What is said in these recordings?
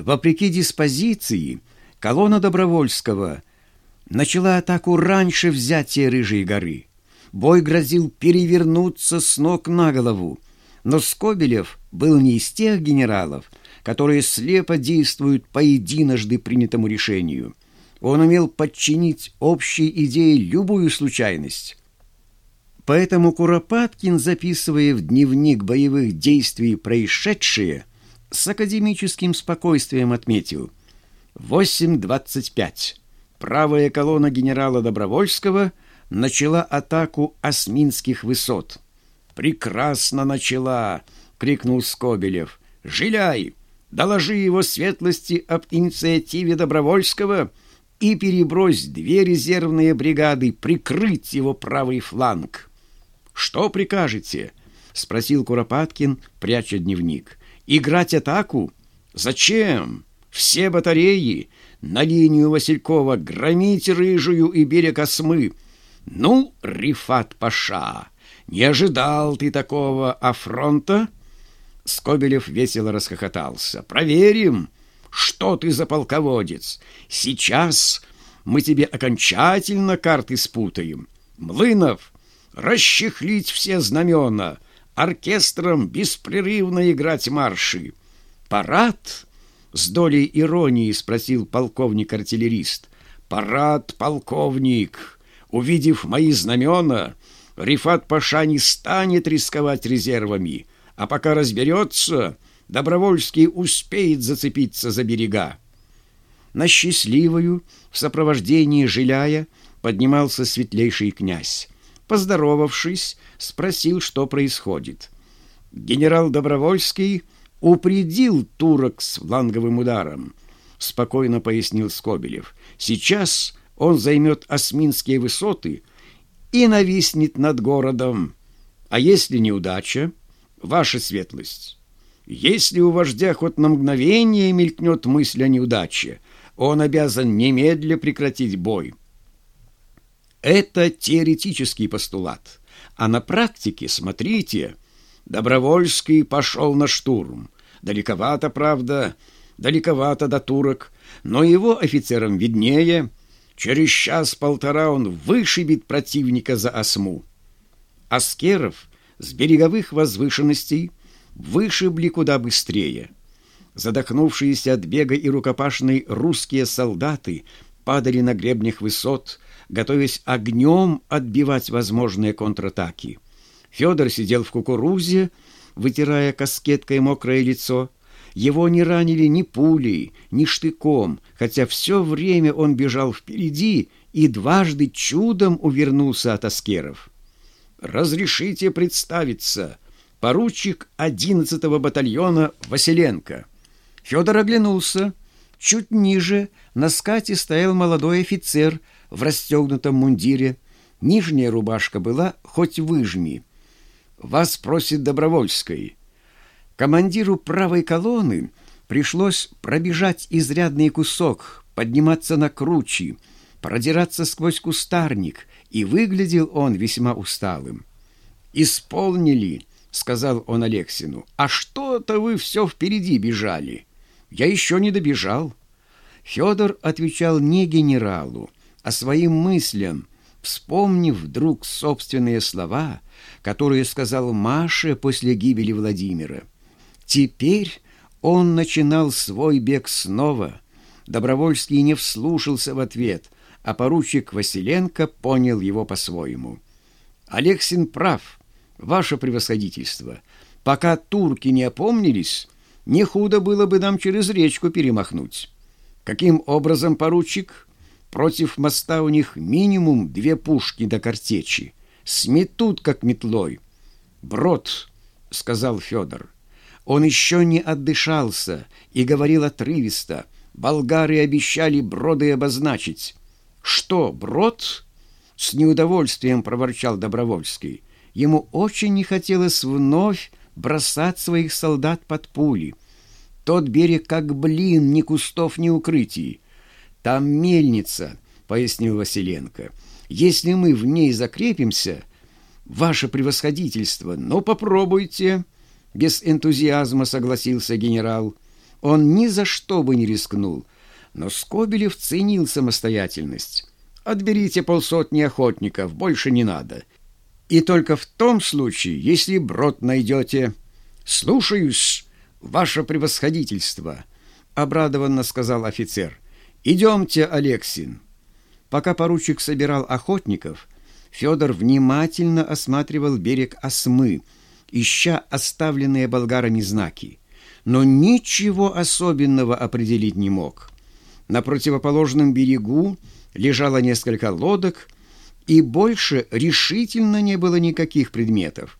Вопреки диспозиции, колонна Добровольского начала атаку раньше взятия Рыжей горы. Бой грозил перевернуться с ног на голову, но Скобелев был не из тех генералов, которые слепо действуют по единожды принятому решению. Он умел подчинить общей идее любую случайность. Поэтому Куропаткин, записывая в дневник боевых действий происшедшие, с академическим спокойствием отметил 8.25. Правая колонна генерала Добровольского начала атаку осминских высот. «Прекрасно начала!» — крикнул Скобелев. «Жиляй! Доложи его светлости об инициативе Добровольского и перебрось две резервные бригады прикрыть его правый фланг». «Что прикажете?» — спросил Куропаткин, пряча дневник. Играть атаку? Зачем? Все батареи на линию Василькова громить рыжую и берег Осмы. Ну, Рифат Паша, не ожидал ты такого афронта? Скобелев весело расхохотался. Проверим, что ты за полководец. Сейчас мы тебе окончательно карты спутаем. Млынов, расчехлить все знамена — оркестром беспрерывно играть марши. Парад? С долей иронии спросил полковник-артиллерист. Парад, полковник. Увидев мои знамена, Рифат Паша не станет рисковать резервами, а пока разберется, Добровольский успеет зацепиться за берега. На счастливую, в сопровождении Жиляя, поднимался светлейший князь. Поздоровавшись, спросил, что происходит. Генерал Добровольский упредил турок с фланговым ударом, спокойно пояснил Скобелев. Сейчас он займет Осминские высоты и нависнет над городом. А если неудача, ваша светлость? Если у вождя хоть на мгновение мелькнет мысль о неудаче, он обязан немедля прекратить бой. Это теоретический постулат. А на практике, смотрите, Добровольский пошел на штурм. Далековато, правда, далековато до турок, но его офицерам виднее. Через час-полтора он вышибет противника за осму. Аскеров с береговых возвышенностей вышибли куда быстрее. Задохнувшиеся от бега и рукопашной русские солдаты падали на гребнях высот, готовясь огнем отбивать возможные контратаки. Федор сидел в кукурузе, вытирая каскеткой мокрое лицо. Его не ранили ни пулей, ни штыком, хотя все время он бежал впереди и дважды чудом увернулся от аскеров. «Разрешите представиться, поручик 11-го батальона Василенко». Федор оглянулся. Чуть ниже на скате стоял молодой офицер в расстегнутом мундире. Нижняя рубашка была хоть выжми. «Вас просит Добровольской». Командиру правой колонны пришлось пробежать изрядный кусок, подниматься на кручи, продираться сквозь кустарник, и выглядел он весьма усталым. «Исполнили», — сказал он Алексину. «А что-то вы все впереди бежали. Я еще не добежал». Федор отвечал не генералу, а своим мыслям, вспомнив вдруг собственные слова, которые сказал Маше после гибели Владимира. Теперь он начинал свой бег снова. Добровольский не вслушался в ответ, а поручик Василенко понял его по-своему. «Алексин прав, ваше превосходительство. Пока турки не опомнились, не худо было бы нам через речку перемахнуть. Каким образом, поручик?» Против моста у них минимум две пушки до картечи. Сметут, как метлой. «Брод», — сказал Федор. Он еще не отдышался и говорил отрывисто. Болгары обещали броды обозначить. «Что, брод?» — с неудовольствием проворчал Добровольский. Ему очень не хотелось вновь бросать своих солдат под пули. Тот берег как блин, ни кустов, ни укрытий. «Там мельница», — пояснил Василенко. «Если мы в ней закрепимся, ваше превосходительство, ну попробуйте». Без энтузиазма согласился генерал. он ни за что бы не рискнул, но Скобелев ценил самостоятельность. «Отберите полсотни охотников, больше не надо. И только в том случае, если брод найдете. Слушаюсь, ваше превосходительство», — обрадованно сказал офицер. «Идемте, Алексин». Пока поручик собирал охотников, Федор внимательно осматривал берег Осмы, ища оставленные болгарами знаки, но ничего особенного определить не мог. На противоположном берегу лежало несколько лодок, и больше решительно не было никаких предметов.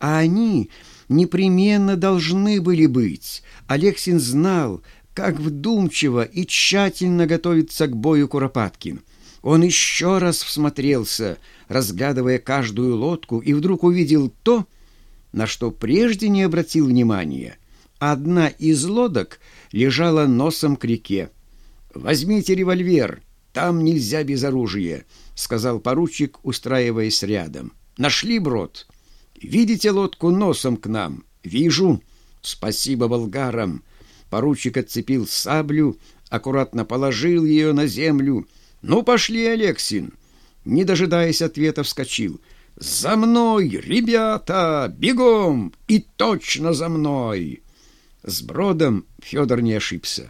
А они непременно должны были быть. Алексин знал, как вдумчиво и тщательно готовится к бою Куропаткин. Он еще раз всмотрелся, разглядывая каждую лодку, и вдруг увидел то, на что прежде не обратил внимания. Одна из лодок лежала носом к реке. «Возьмите револьвер, там нельзя без оружия», — сказал поручик, устраиваясь рядом. «Нашли брод? Видите лодку носом к нам?» «Вижу. Спасибо болгарам». Поручик отцепил саблю, аккуратно положил ее на землю. «Ну, пошли, Алексин!» Не дожидаясь ответа, вскочил. «За мной, ребята! Бегом! И точно за мной!» С бродом Федор не ошибся.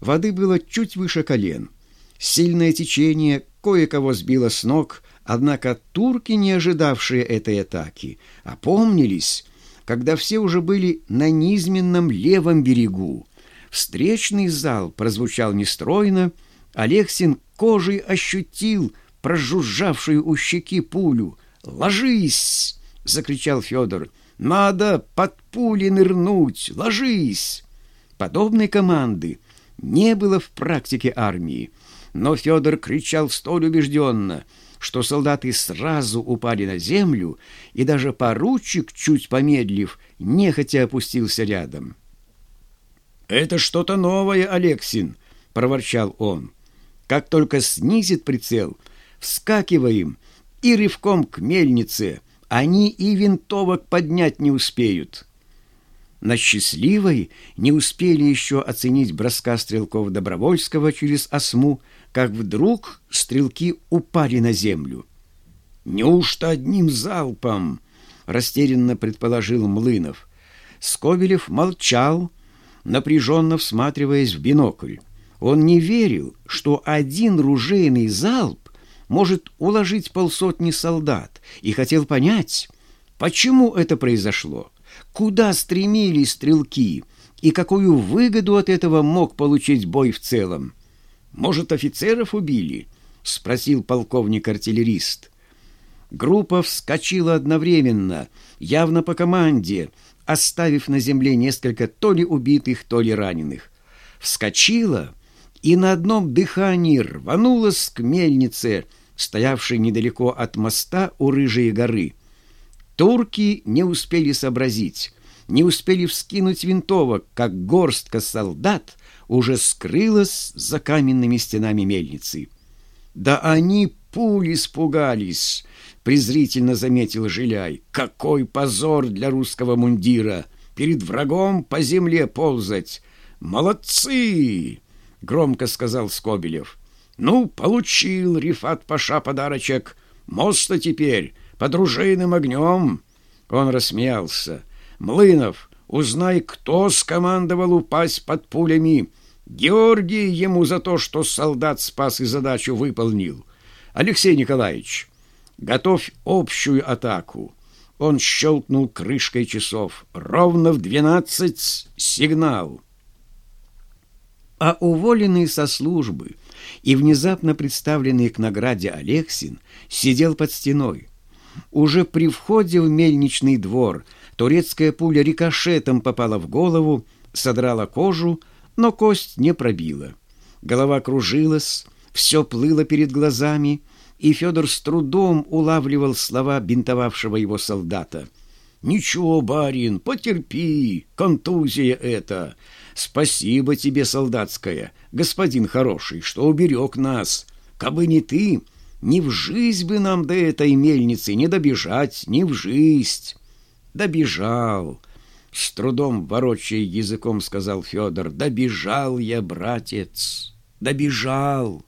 Воды было чуть выше колен. Сильное течение кое-кого сбило с ног, однако турки, не ожидавшие этой атаки, опомнились, когда все уже были на низменном левом берегу. Встречный зал прозвучал нестройно, Алексин кожей ощутил прожужжавшую у щеки пулю. «Ложись!» — закричал Федор. «Надо под пули нырнуть! Ложись!» Подобной команды не было в практике армии, но Федор кричал столь убежденно, что солдаты сразу упали на землю, и даже поручик, чуть помедлив, нехотя опустился рядом. «Это что-то новое, Алексин!» — проворчал он. «Как только снизит прицел, вскакиваем и рывком к мельнице, они и винтовок поднять не успеют». На счастливой не успели еще оценить броска стрелков Добровольского через осму, как вдруг стрелки упали на землю. «Неужто одним залпом?» — растерянно предположил Млынов. Скобелев молчал, напряженно всматриваясь в бинокль. Он не верил, что один ружейный залп может уложить полсотни солдат, и хотел понять, почему это произошло, куда стремились стрелки и какую выгоду от этого мог получить бой в целом. «Может, офицеров убили?» — спросил полковник-артиллерист. Группа вскочила одновременно, явно по команде, оставив на земле несколько то ли убитых, то ли раненых. Вскочила и на одном дыхании рванулась к мельнице, стоявшей недалеко от моста у Рыжей горы. Турки не успели сообразить, не успели вскинуть винтовок, как горстка солдат уже скрылась за каменными стенами мельницы. «Да они пули испугались!» — презрительно заметил Жиляй. «Какой позор для русского мундира! Перед врагом по земле ползать! Молодцы!» — громко сказал Скобелев. «Ну, получил Рифат Паша подарочек. Моста теперь под ружейным огнем!» Он рассмеялся. «Млынов, узнай, кто скомандовал упасть под пулями!» Георгий ему за то, что солдат спас и задачу выполнил. Алексей Николаевич, готовь общую атаку. Он щелкнул крышкой часов. Ровно в двенадцать сигнал. А уволенный со службы и внезапно представленный к награде Алексин сидел под стеной. Уже при входе в мельничный двор турецкая пуля рикошетом попала в голову, содрала кожу, но кость не пробила. Голова кружилась, все плыло перед глазами, и Федор с трудом улавливал слова бинтовавшего его солдата. «Ничего, барин, потерпи, контузия это. Спасибо тебе, солдатская, господин хороший, что уберег нас. Кабы не ты, ни в жизнь бы нам до этой мельницы не добежать, ни в жизнь». «Добежал», С трудом ворочая языком сказал Федор. Добежал я, братец, добежал.